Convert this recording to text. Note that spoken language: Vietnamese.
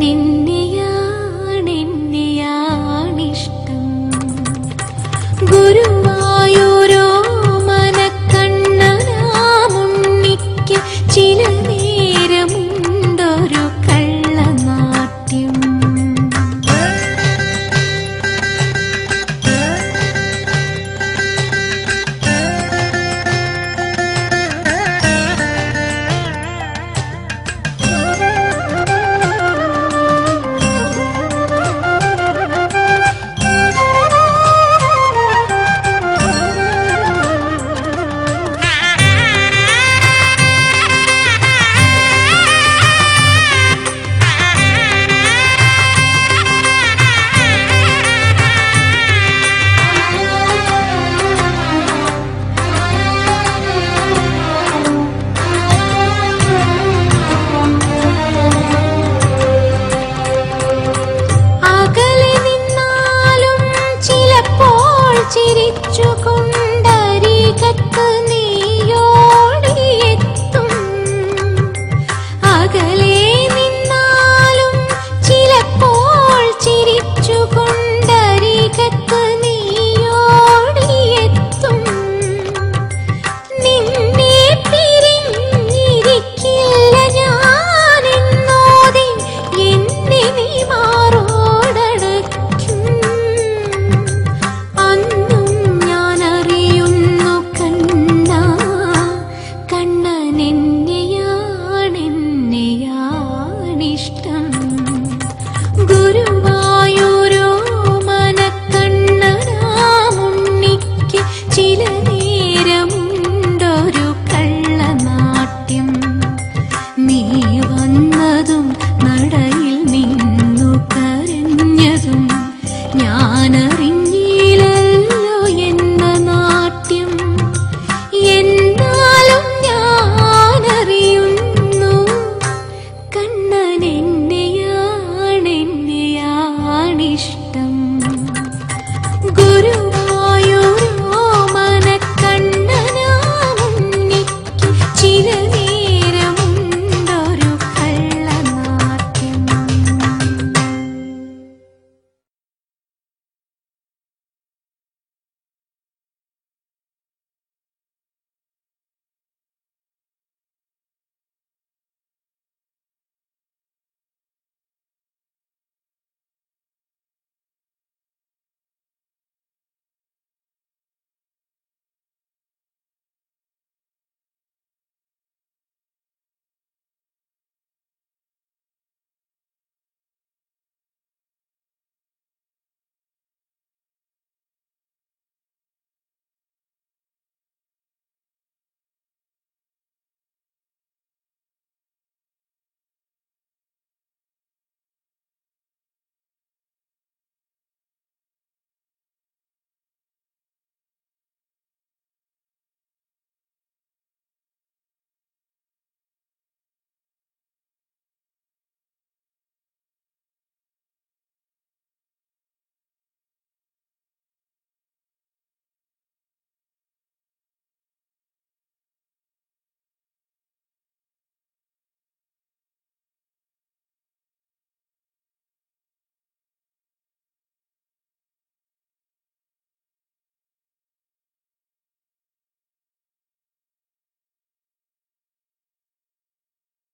நின்றி मुझको